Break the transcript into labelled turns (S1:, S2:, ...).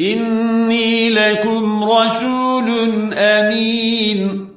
S1: إني لكم رسول أمين.